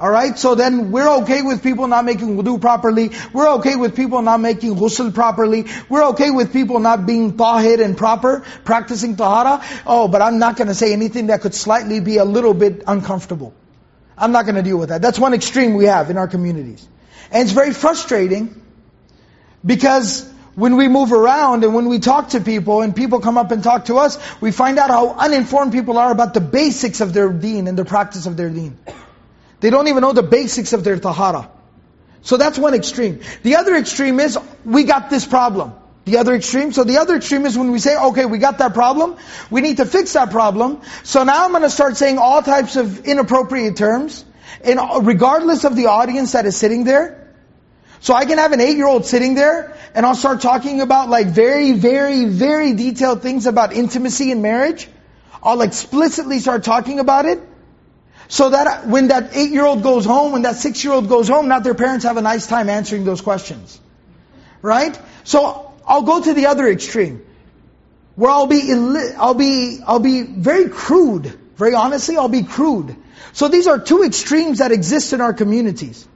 Speaker 1: Alright, so then we're okay with people not making wudu properly. We're okay with people not making ghusl properly. We're okay with people not being tahir and proper, practicing tahara. Oh, but I'm not going to say anything that could slightly be a little bit uncomfortable. I'm not going to deal with that. That's one extreme we have in our communities. And it's very frustrating because when we move around and when we talk to people and people come up and talk to us, we find out how uninformed people are about the basics of their deen and the practice of their deen. They don't even know the basics of their tahara. So that's one extreme. The other extreme is, we got this problem. The other extreme, so the other extreme is when we say, okay, we got that problem, we need to fix that problem, so now I'm going to start saying all types of inappropriate terms, and regardless of the audience that is sitting there. So I can have an eight-year-old sitting there, and I'll start talking about like very, very, very detailed things about intimacy in marriage. I'll explicitly start talking about it, so that when that eight-year-old goes home, when that six-year-old goes home, not their parents have a nice time answering those questions. Right? So I'll go to the other extreme. Where I'll be, I'll be, I'll be very crude. Very honestly, I'll be crude. So these are two extremes that exist in our communities.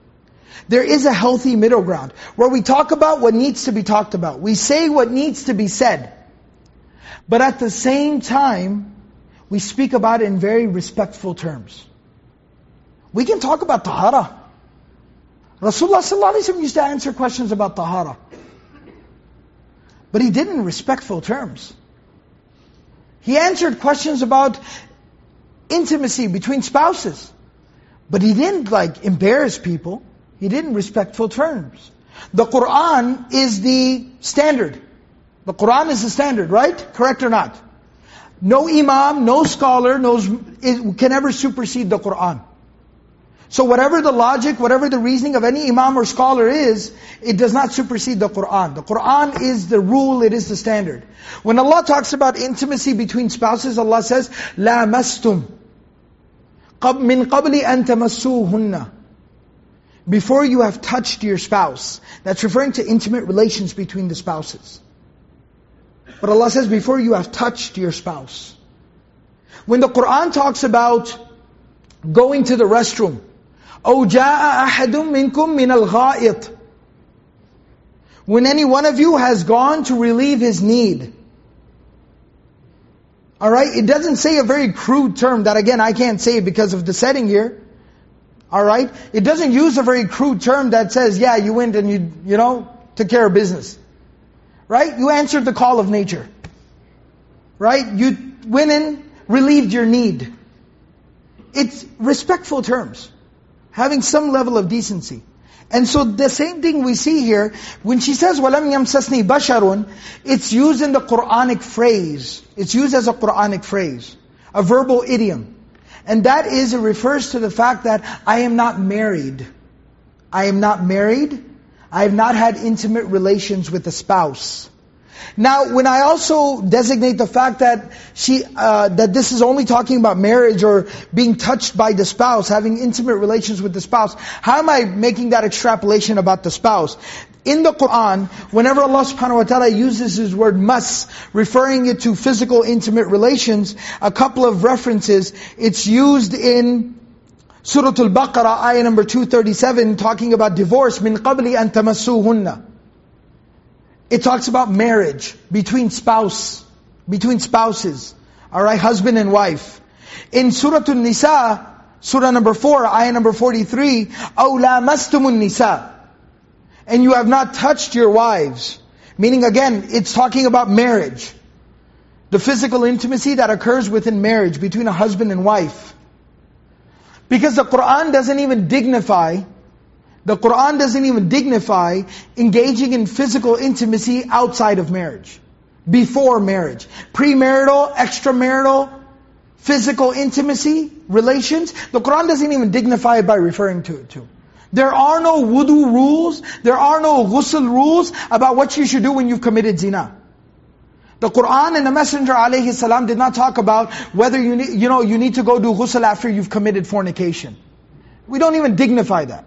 Speaker 1: There is a healthy middle ground where we talk about what needs to be talked about. We say what needs to be said. But at the same time, we speak about it in very respectful terms. We can talk about tahara. Rasulullah ﷺ used to answer questions about tahara. But he did in respectful terms. He answered questions about intimacy between spouses. But he didn't like embarrass people. He did in respectful terms. The Qur'an is the standard. The Qur'an is the standard, right? Correct or not? No imam, no scholar knows, can ever supersede the Qur'an. So whatever the logic, whatever the reasoning of any imam or scholar is, it does not supersede the Qur'an. The Qur'an is the rule, it is the standard. When Allah talks about intimacy between spouses, Allah says, "La mastum min qabli an tamassuhunna." Before you have touched your spouse. That's referring to intimate relations between the spouses. But Allah says, before you have touched your spouse. When the Qur'an talks about going to the restroom, أو جاء أحد منكم من الغائط when any one of you has gone to relieve his need. Alright, it doesn't say a very crude term that again I can't say because of the setting here. Alright, it doesn't use a very crude term that says, yeah, you went and you, you know, took care of business. Right? You answered the call of nature. Right? You went in, relieved your need. It's respectful terms. Having some level of decency. And so the same thing we see here, when she says, وَلَمْ يَمْسَسْنِي بَشَرٌ It's used in the Quranic phrase. It's used as a Quranic phrase. A verbal idiom. And that is, it refers to the fact that I am not married. I am not married. I have not had intimate relations with a spouse. Now, when I also designate the fact that she uh, that this is only talking about marriage or being touched by the spouse, having intimate relations with the spouse, how am I making that extrapolation about the spouse? In the Quran, whenever Allah subhanahu wa ta'ala uses His word mas, referring it to physical intimate relations, a couple of references, it's used in Surah Al-Baqarah, ayah number 237, talking about divorce, min qabli an tamassuhunna. It talks about marriage between spouse, between spouses. Alright, husband and wife. In Surah An-Nisa, Surah number 4, ayah number 43, أَوْ لَامَسْتُمُ النِّسَاءِ And you have not touched your wives. Meaning again, it's talking about marriage. The physical intimacy that occurs within marriage between a husband and wife. Because the Qur'an doesn't even dignify the Qur'an doesn't even dignify engaging in physical intimacy outside of marriage. Before marriage. Premarital, extramarital, physical intimacy, relations. The Qur'an doesn't even dignify it by referring to it to. There are no wudu rules, there are no ghusl rules about what you should do when you've committed zina. The Qur'an and the Messenger salam did not talk about whether you need, you know, you need to go do ghusl after you've committed fornication. We don't even dignify that.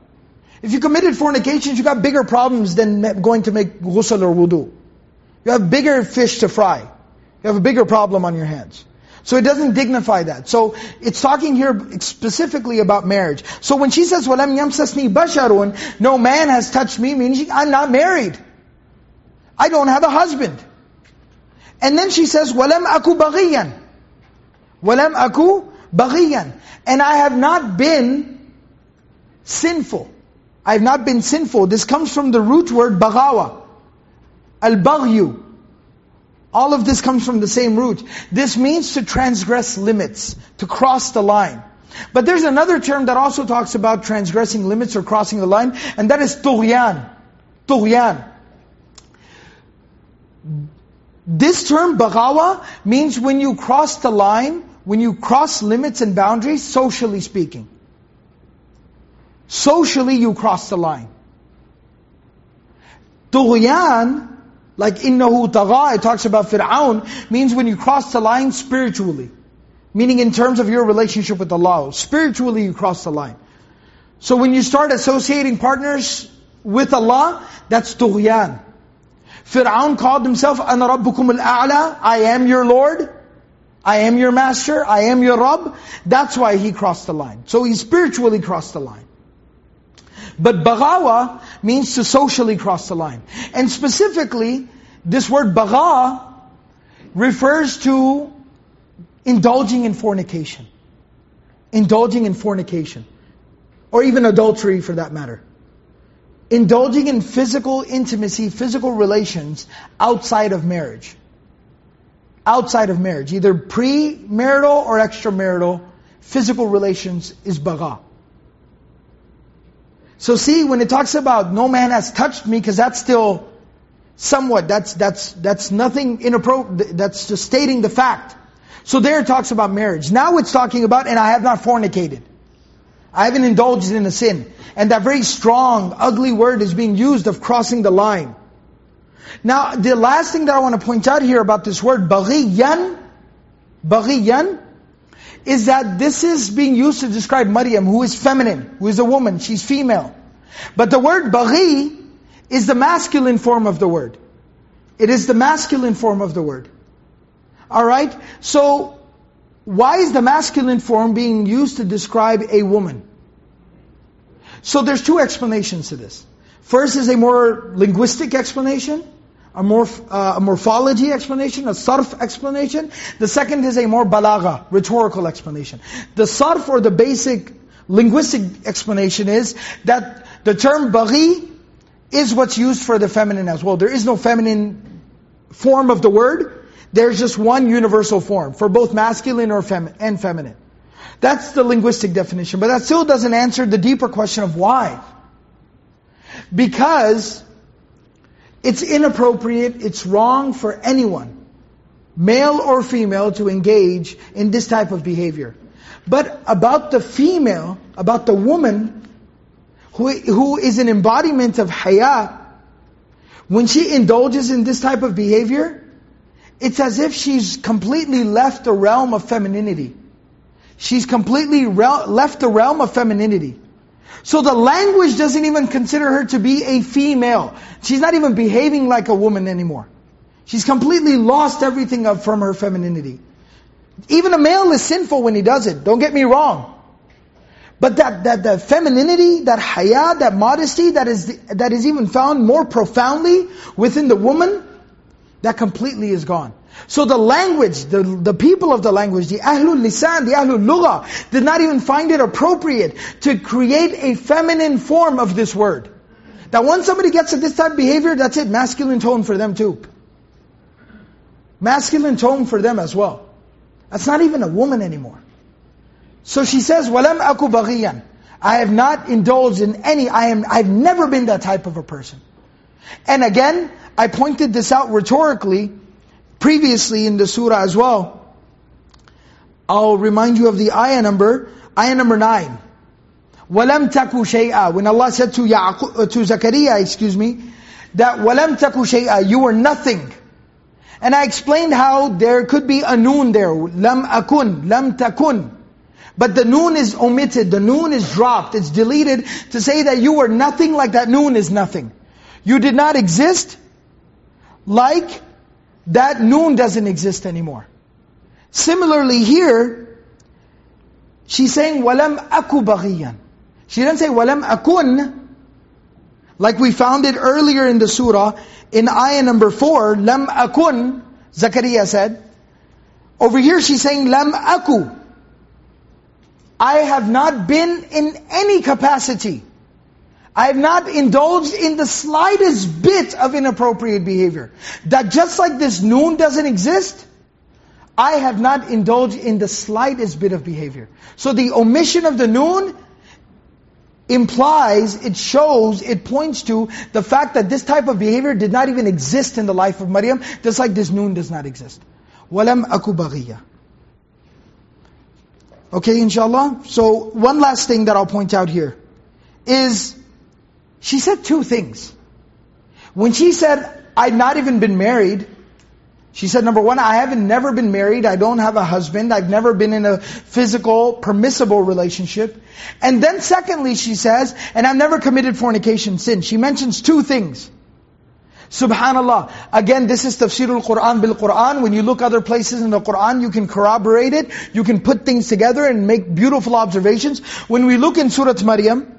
Speaker 1: If you committed fornications, you got bigger problems than going to make ghusl or wudu. You have bigger fish to fry. You have a bigger problem on your hands. So it doesn't dignify that. So it's talking here specifically about marriage. So when she says, وَلَمْ يَمْسَسْنِي بَشَرٌ No man has touched me, meaning I'm not married. I don't have a husband. And then she says, وَلَمْ أَكُ بَغِيًّا وَلَمْ أَكُ بَغِيًّا And I have not been sinful. I have not been sinful. This comes from the root word bagawa. Al-baghyu. All of this comes from the same root. This means to transgress limits, to cross the line. But there's another term that also talks about transgressing limits or crossing the line, and that is tughyan. Tughyan. This term, bagawa, means when you cross the line, when you cross limits and boundaries, socially speaking. Socially, you cross the line. Tughyan, like innahu tagha, it talks about Fir'aun, means when you cross the line spiritually. Meaning in terms of your relationship with Allah. Spiritually, you cross the line. So when you start associating partners with Allah, that's tughyan. Fir'aun called himself, أَنَا رَبُّكُمُ الْأَعْلَى I am your Lord. I am your master. I am your Rabb. That's why he crossed the line. So he spiritually crossed the line. But bagawa means to socially cross the line. And specifically, this word baga refers to indulging in fornication. Indulging in fornication. Or even adultery for that matter. Indulging in physical intimacy, physical relations outside of marriage. Outside of marriage. Either pre-marital or extramarital physical relations is baga. So see, when it talks about no man has touched me, because that's still somewhat, that's, that's, that's nothing inappropriate, that's just stating the fact. So there it talks about marriage. Now it's talking about, and I have not fornicated. I haven't indulged in a sin. And that very strong, ugly word is being used of crossing the line. Now, the last thing that I want to point out here about this word, baghiyan, baghiyan, is that this is being used to describe Maryam, who is feminine, who is a woman, she's female. But the word baghi is the masculine form of the word. It is the masculine form of the word. Alright? So, why is the masculine form being used to describe a woman? So there's two explanations to this. First is a more linguistic explanation, a, morph, uh, a morphology explanation, a sarf explanation. The second is a more balagha, rhetorical explanation. The sarf or the basic linguistic explanation is that the term baghi is what's used for the feminine as well. There is no feminine form of the word. There's just one universal form for both masculine or fem and feminine. That's the linguistic definition. But that still doesn't answer the deeper question of why. Because it's inappropriate, it's wrong for anyone, male or female, to engage in this type of behavior. But about the female, about the woman, who, who is an embodiment of haya, when she indulges in this type of behavior, it's as if she's completely left the realm of femininity. She's completely left the realm of femininity. So the language doesn't even consider her to be a female. She's not even behaving like a woman anymore. She's completely lost everything from her femininity. Even a male is sinful when he does it. Don't get me wrong. But that, that, that femininity, that haya, that modesty, that is, that is even found more profoundly within the woman, that completely is gone. So the language, the, the people of the language, the Ahlul Lisan, the Ahlul Lugha, did not even find it appropriate to create a feminine form of this word. That once somebody gets to this type of behavior, that's it, masculine tone for them too. Masculine tone for them as well. That's not even a woman anymore. So she says, وَلَمْ أَكُ بَغِيًّا I have not indulged in any, I am, I've never been that type of a person. And again, I pointed this out rhetorically, previously in the surah as well. I'll remind you of the ayah number, ayah number 9. وَلَمْ تَكُ شَيْئًا When Allah said to, Ya'qub, uh, to Zakaria, excuse me, that وَلَمْ تَكُ شَيْئًا You were nothing. And I explained how there could be a noon there. لَمْ أَكُن لَمْ تَكُن But the noon is omitted, the noon is dropped, it's deleted to say that you were nothing like that noon is nothing. You did not exist like that noon doesn't exist anymore. Similarly here, she's saying, وَلَمْ أَكُ بَغِيًّا She didn't say, وَلَمْ أَكُن like we found it earlier in the surah, in ayah number 4, لَمْ أَكُن Zakaria said. Over here she's saying, لَمْ أَكُ I have not been in any capacity. I have not indulged in the slightest bit of inappropriate behavior. That just like this noon doesn't exist, I have not indulged in the slightest bit of behavior. So the omission of the noon implies, it shows, it points to the fact that this type of behavior did not even exist in the life of Maryam, just like this noon does not exist. وَلَمْ أَكُ بَغِيًّا Okay, inshallah? So, one last thing that I'll point out here is she said two things. When she said, I've not even been married, she said, number one, I haven't never been married, I don't have a husband, I've never been in a physical, permissible relationship. And then secondly, she says, and I've never committed fornication sin. She mentions two things. Subhanallah. Again, this is tafsirul Quran bil Quran. When you look other places in the Quran, you can corroborate it. You can put things together and make beautiful observations. When we look in Surah Maryam,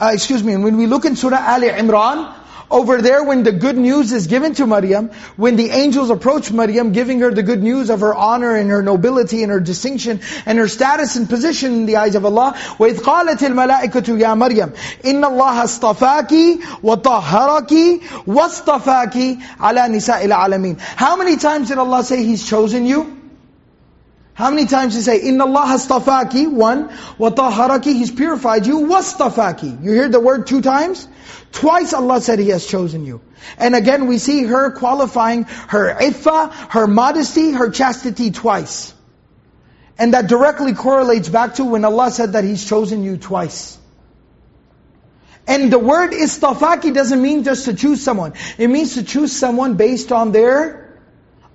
Speaker 1: uh, excuse me, when we look in Surah Ali Imran, over there when the good news is given to Maryam, when the angels approach Maryam, giving her the good news of her honor and her nobility and her distinction and her status and position in the eyes of Allah, وَإِذْ قَالَتِ الْمَلَائِكَةُ يَا مَرْيَمْ إِنَّ اللَّهَ اصْطَفَاكِ وَطَهَّرَكِ وَاصْطَفَاكِ عَلَى نِسَاءِ الْعَالَمِينَ How many times did Allah say He's chosen you? How many times does he say, Inna Allah astafaki, one, وَطَهَّرَكِ, He's purified you, وَاسْتَفَاكِ. You hear the word two times? Twice Allah said He has chosen you. And again we see her qualifying her iffa, her modesty, her chastity twice. And that directly correlates back to when Allah said that He's chosen you twice. And the word istafaki doesn't mean just to choose someone. It means to choose someone based on their,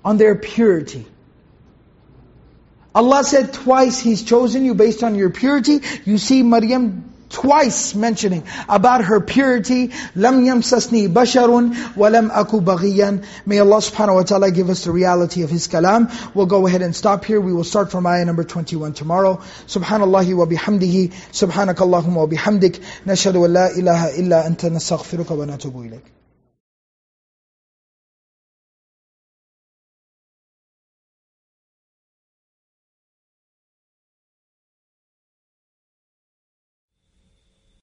Speaker 1: on their purity. Allah said twice He's chosen you based on your purity. You see Maryam twice mentioning about her purity. لَمْ يَمْسَسْنِي بَشَرٌ وَلَمْ أَكُ بَغِيًّا May Allah subhanahu wa ta'ala give us the reality of His kalam. We'll go ahead and stop here. We will start from ayah number 21 tomorrow. Subhanallah wa bihamdihi. Subhanakallahumma wa bihamdik. نشهد أن لا إله إلا أنت نستغفرك ونتوب إليك.